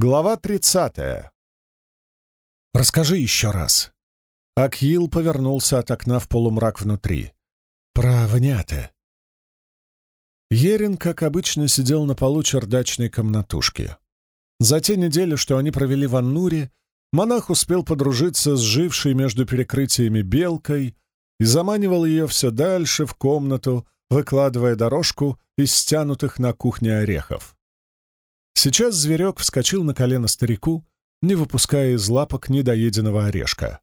Глава 30. «Расскажи еще раз». Акил повернулся от окна в полумрак внутри. «Про Ваниате». Ерин, как обычно, сидел на полу чердачной комнатушки. За те недели, что они провели в Аннуре, монах успел подружиться с жившей между перекрытиями белкой и заманивал ее все дальше в комнату, выкладывая дорожку из стянутых на кухне орехов. Сейчас зверек вскочил на колено старику, не выпуская из лапок недоеденного орешка.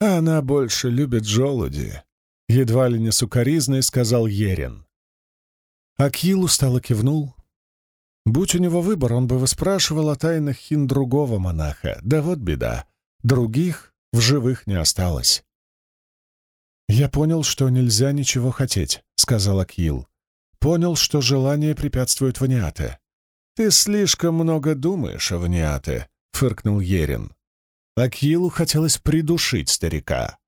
«Она больше любит желуди», — едва ли не сукоризной сказал Ерин. Акил устало кивнул. Будь у него выбор, он бы выспрашивал о тайнах хин другого монаха. Да вот беда. Других в живых не осталось. «Я понял, что нельзя ничего хотеть», — сказал Акил. «Понял, что желание препятствует Ваниате. «Ты слишком много думаешь, Авниате», — фыркнул Ерин. Акилу хотелось придушить старика.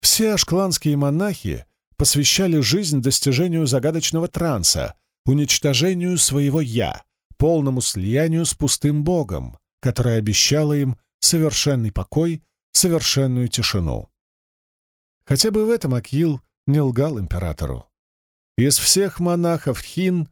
Все ашкланские монахи посвящали жизнь достижению загадочного транса, уничтожению своего «я», полному слиянию с пустым богом, которое обещало им совершенный покой, совершенную тишину. Хотя бы в этом Акил не лгал императору. Из всех монахов Хин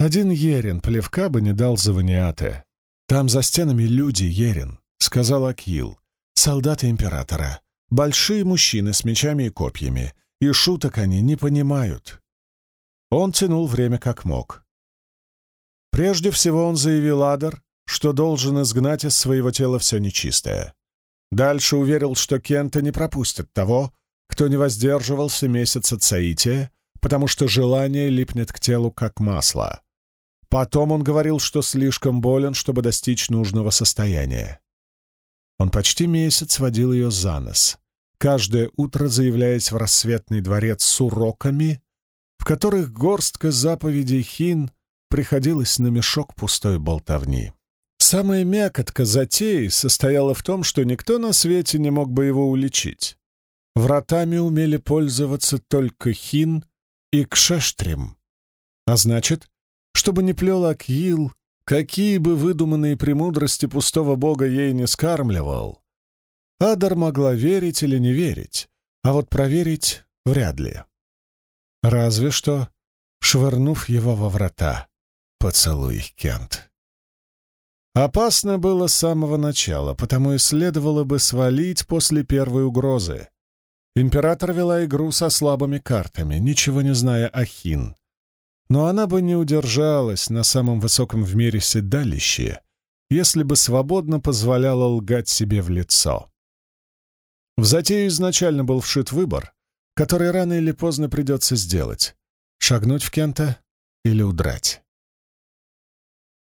один Ерин плевка бы не дал за Ваниате. Там за стенами люди, Ерин, — сказал Акил. Солдаты императора. Большие мужчины с мечами и копьями. И шуток они не понимают. Он тянул время как мог. Прежде всего он заявил Адар, что должен изгнать из своего тела все нечистое. Дальше уверил, что Кента не пропустит того, кто не воздерживался месяца Цаития, потому что желание липнет к телу как масло. Потом он говорил, что слишком болен, чтобы достичь нужного состояния. Он почти месяц водил ее за нос, каждое утро заявляясь в рассветный дворец с уроками, в которых горстка заповедей хин приходилась на мешок пустой болтовни. Самая мякотка затеи состояла в том, что никто на свете не мог бы его уличить. Вратами умели пользоваться только хин и кшештрим, а значит, чтобы не плел Акил, какие бы выдуманные премудрости пустого бога ей не скармливал. Адар могла верить или не верить, а вот проверить вряд ли. Разве что, швырнув его во врата. Поцелуй, Кент. Опасно было с самого начала, потому и следовало бы свалить после первой угрозы. Император вела игру со слабыми картами, ничего не зная о Хин но она бы не удержалась на самом высоком в мире седалище, если бы свободно позволяла лгать себе в лицо. В затею изначально был вшит выбор, который рано или поздно придется сделать — шагнуть в Кента или удрать.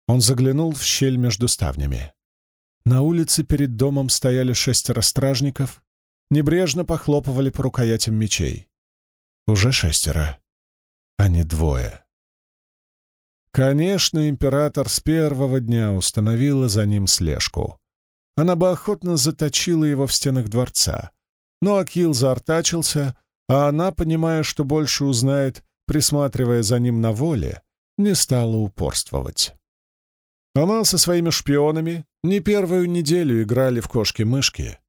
Он заглянул в щель между ставнями. На улице перед домом стояли шестеро стражников, небрежно похлопывали по рукоятям мечей. Уже шестеро, а не двое. Конечно, император с первого дня установила за ним слежку. Она бы охотно заточила его в стенах дворца. Но Акил заортачился, а она, понимая, что больше узнает, присматривая за ним на воле, не стала упорствовать. Она со своими шпионами не первую неделю играли в кошки-мышки.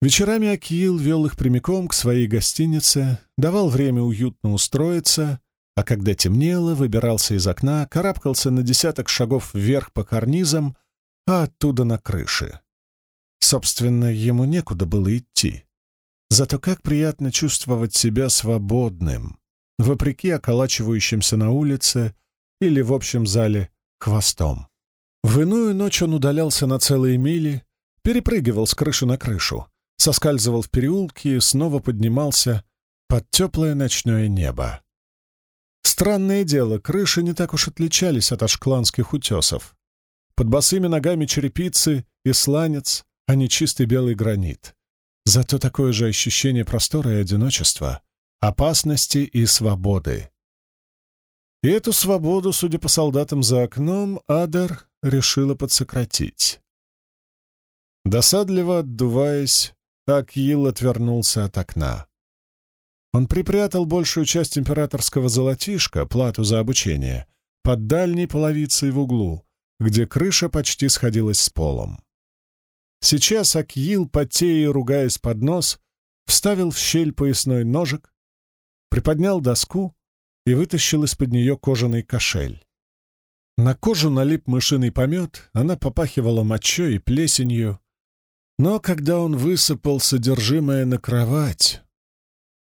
Вечерами Акил вел их прямиком к своей гостинице, давал время уютно устроиться а когда темнело, выбирался из окна, карабкался на десяток шагов вверх по карнизам, а оттуда на крыше. Собственно, ему некуда было идти. Зато как приятно чувствовать себя свободным, вопреки околачивающимся на улице или в общем зале хвостом. В иную ночь он удалялся на целые мили, перепрыгивал с крыши на крышу, соскальзывал в переулки и снова поднимался под теплое ночное небо. Странное дело, крыши не так уж отличались от ашкланских утесов. Под босыми ногами черепицы и сланец, а не чистый белый гранит. Зато такое же ощущение простора и одиночества, опасности и свободы. И эту свободу, судя по солдатам за окном, Адер решила подсократить. Досадливо отдуваясь, Акил отвернулся от окна. Он припрятал большую часть императорского золотишка, плату за обучение, под дальней половицей в углу, где крыша почти сходилась с полом. Сейчас Акьил, потея и ругаясь под нос, вставил в щель поясной ножик, приподнял доску и вытащил из-под нее кожаный кошель. На кожу налип мышиный помет, она попахивала мочой и плесенью, но когда он высыпал содержимое на кровать,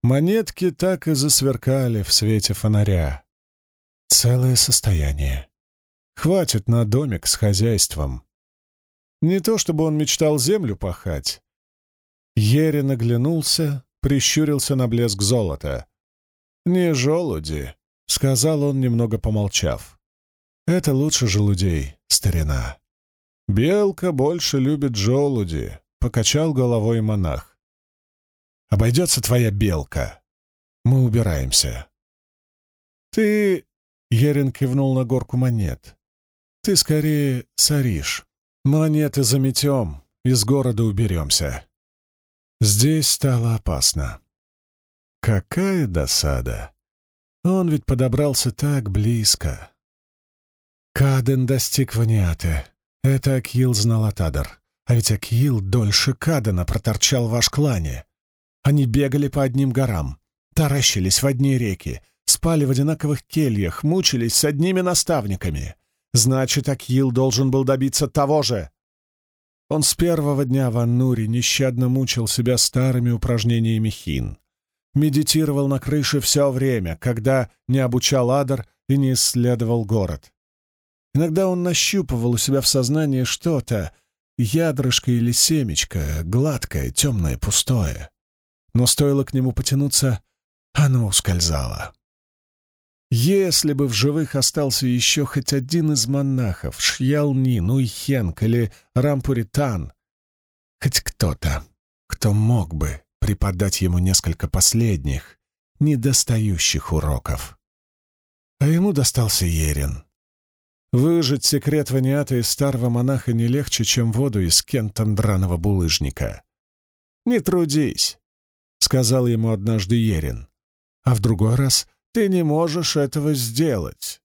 монетки так и засверкали в свете фонаря. Целое состояние. Хватит на домик с хозяйством. Не то чтобы он мечтал землю пахать. Ере наглянулся, прищурился на блеск золота. «Не желуди», — сказал он, немного помолчав. «Это лучше желудей, старина». «Белка больше любит желуди», — покачал головой монах. «Обойдется твоя белка. Мы убираемся». «Ты...» — Ерин кивнул на горку монет. «Ты скорее соришь. Монеты заметем, из города уберемся». Здесь стало опасно. Какая досада! Он ведь подобрался так близко. Каден достиг Ваниаты. Это Акил знал от Адар. А ведь Акил дольше Кадена проторчал в Ашклане. Они бегали по одним горам, таращились в одни реки, спали в одинаковых кельях, мучились с одними наставниками. Значит, Акил должен был добиться того же. Он с первого дня в Аннуре нещадно мучил себя старыми упражнениями хин. Медитировал на крыше все время, когда не обучал Адар и не исследовал город. Иногда он нащупывал у себя в сознании что-то, ядрышко или семечко, гладкое, темное, пустое. Но стоило к нему потянуться, оно ускользало. Если бы в живых остался еще хоть один из монахов, Шьялнин, Уйхенк или Рампуритан, хоть кто-то, кто мог бы преподать ему несколько последних, недостающих уроков. А ему достался Ерин. Выжить секрет ваниата из старого монаха не легче, чем воду из кентон драного булыжника. «Не трудись», — сказал ему однажды Ерин, а в другой раз «ты не можешь этого сделать».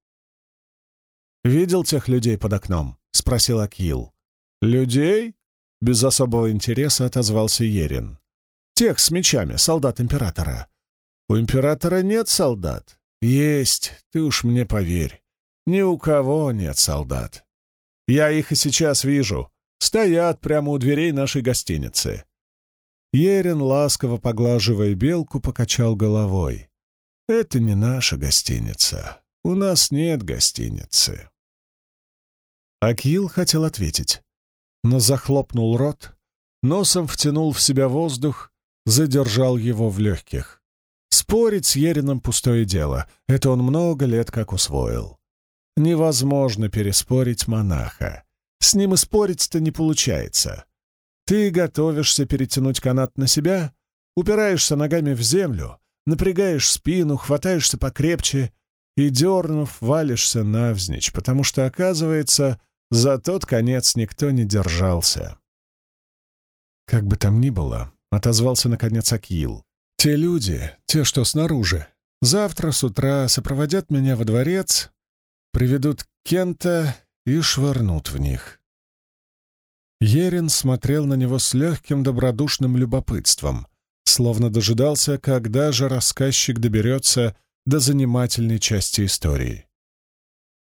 «Видел тех людей под окном?» — спросил Акил. «Людей?» — без особого интереса отозвался Ерин. «Тех с мечами, солдат императора». «У императора нет солдат?» «Есть, ты уж мне поверь. Ни у кого нет солдат. Я их и сейчас вижу. Стоят прямо у дверей нашей гостиницы. Ерин, ласково поглаживая белку, покачал головой. «Это не наша гостиница. У нас нет гостиницы». Акил хотел ответить, но захлопнул рот, носом втянул в себя воздух, задержал его в легких. Спорить с Ерином пустое дело, это он много лет как усвоил. Невозможно переспорить монаха. С ним и спорить-то не получается. Ты готовишься перетянуть канат на себя, упираешься ногами в землю, напрягаешь спину, хватаешься покрепче и, дернув, валишься навзничь, потому что, оказывается, за тот конец никто не держался. Как бы там ни было, отозвался наконец Акил. Те люди, те, что снаружи, завтра с утра сопроводят меня во дворец приведут Кента и швырнут в них. Ерин смотрел на него с легким добродушным любопытством, словно дожидался, когда же рассказчик доберется до занимательной части истории.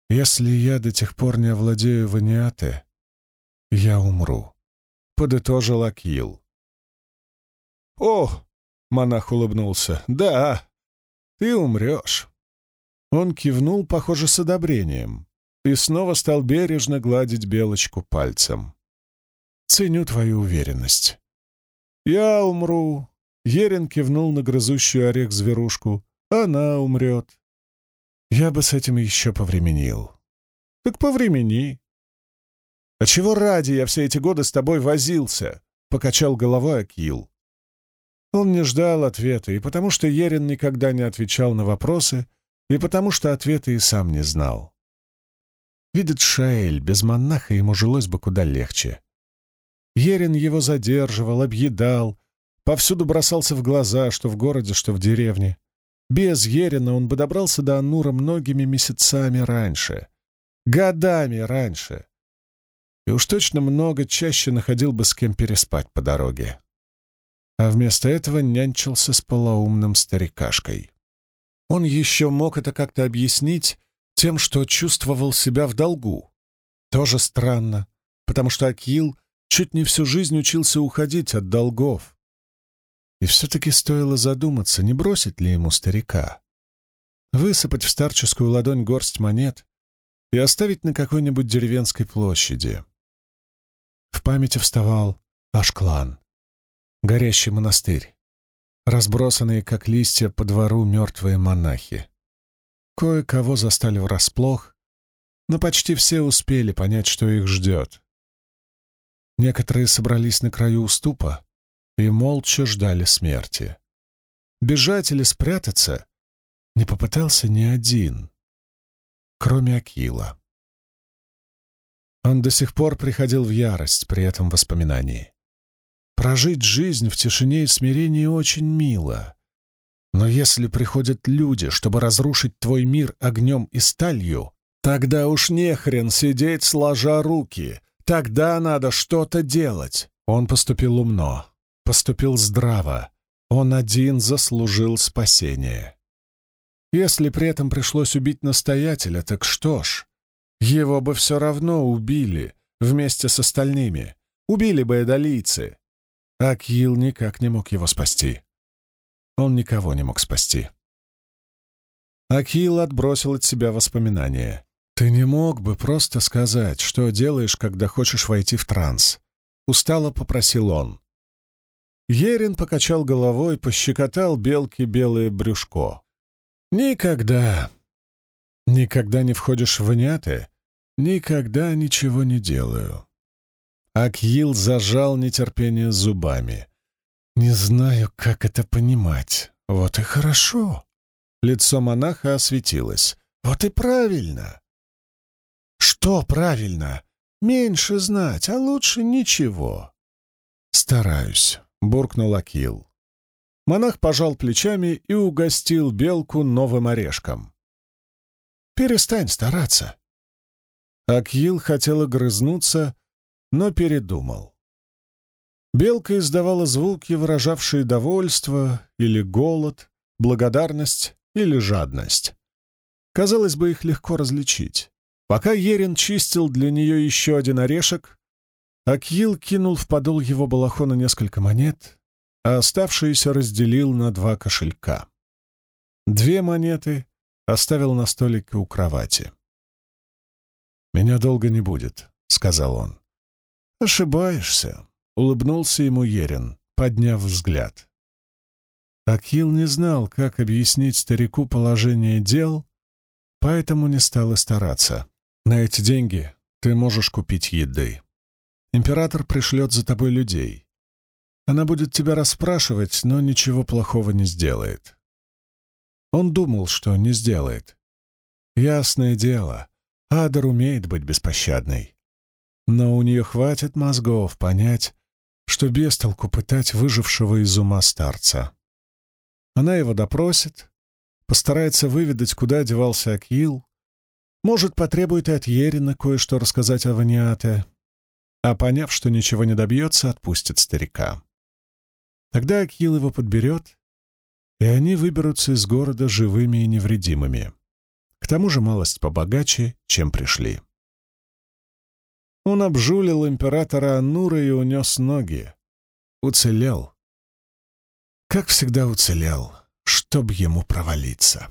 «Если я до тех пор не овладею Ваниате, я умру», — подытожил Акил. «О!» — монах улыбнулся. «Да, ты умрешь. Он кивнул, похоже, с одобрением, и снова стал бережно гладить белочку пальцем. «Ценю твою уверенность». «Я умру», — Ерин кивнул на грызущую орех зверушку. «Она умрет». «Я бы с этим еще повременил». «Так повремени». «А чего ради я все эти годы с тобой возился?» — покачал головой Акил. Он не ждал ответа, и потому что Ерин никогда не отвечал на вопросы, и потому что ответа и сам не знал. Видит Шаэль, без монаха ему жилось бы куда легче. Ерин его задерживал, объедал, повсюду бросался в глаза, что в городе, что в деревне. Без Ерина он бы добрался до Анура многими месяцами раньше, годами раньше, и уж точно много чаще находил бы с кем переспать по дороге. А вместо этого нянчился с полоумным старикашкой. Он еще мог это как-то объяснить тем, что чувствовал себя в долгу. Тоже странно, потому что Акил чуть не всю жизнь учился уходить от долгов. И все-таки стоило задуматься, не бросить ли ему старика. Высыпать в старческую ладонь горсть монет и оставить на какой-нибудь деревенской площади. В памяти вставал Ашклан, горящий монастырь, разбросанные, как листья, по двору мертвые монахи. Кое-кого застали врасплох, но почти все успели понять, что их ждет. Некоторые собрались на краю уступа и молча ждали смерти. Бежать или спрятаться не попытался ни один, кроме Акила. Он до сих пор приходил в ярость при этом воспоминании. Прожить жизнь в тишине и смирении очень мило. Но если приходят люди, чтобы разрушить твой мир огнем и сталью, тогда уж не хрен сидеть сложа руки. Тогда надо что-то делать. Он поступил умно, поступил здраво. Он один заслужил спасение. Если при этом пришлось убить настоятеля, так что ж, его бы все равно убили вместе с остальными. Убили бы эдолийцы. А Кил никак не мог его спасти. Он никого не мог спасти. Акил отбросил от себя воспоминания. «Ты не мог бы просто сказать, что делаешь, когда хочешь войти в транс?» Устало попросил он. Ерин покачал головой, пощекотал белке белое брюшко. Никогда, никогда не входишь в няты, никогда ничего не делаю. Акил зажал нетерпение зубами. Не знаю, как это понимать. Вот и хорошо. Лицо монаха осветилось. Вот и правильно. Что правильно? Меньше знать, а лучше ничего. Стараюсь, буркнул Акил. Монах пожал плечами и угостил белку новым орешком. «Перестань стараться». Акил хотел огрызнуться, но передумал. Белка издавала звуки, выражавшие довольство или голод, благодарность или жадность. Казалось бы, их легко различить. Пока Ерин чистил для нее еще один орешек, Акил кинул в подол его балахона несколько монет а оставшиеся разделил на два кошелька. Две монеты оставил на столике у кровати. «Меня долго не будет», — сказал он. «Ошибаешься», — улыбнулся ему Ерин, подняв взгляд. Акил не знал, как объяснить старику положение дел, поэтому не стал и стараться. «На эти деньги ты можешь купить еды. Император пришлет за тобой людей. Она будет тебя расспрашивать, но ничего плохого не сделает. Он думал, что не сделает. Ясное дело, Адар умеет быть беспощадной. Но у нее хватит мозгов понять, что без толку пытать выжившего из ума старца. Она его допросит, постарается выведать, куда девался Акил, может, потребует и от Ерина кое-что рассказать о Ваниате, а поняв, что ничего не добьется, отпустит старика. Тогда Акил его подберет, и они выберутся из города живыми и невредимыми. К тому же малость побогаче, чем пришли. Он обжулил императора Анура и унес ноги. Уцелел. Как всегда уцелел, чтоб ему провалиться.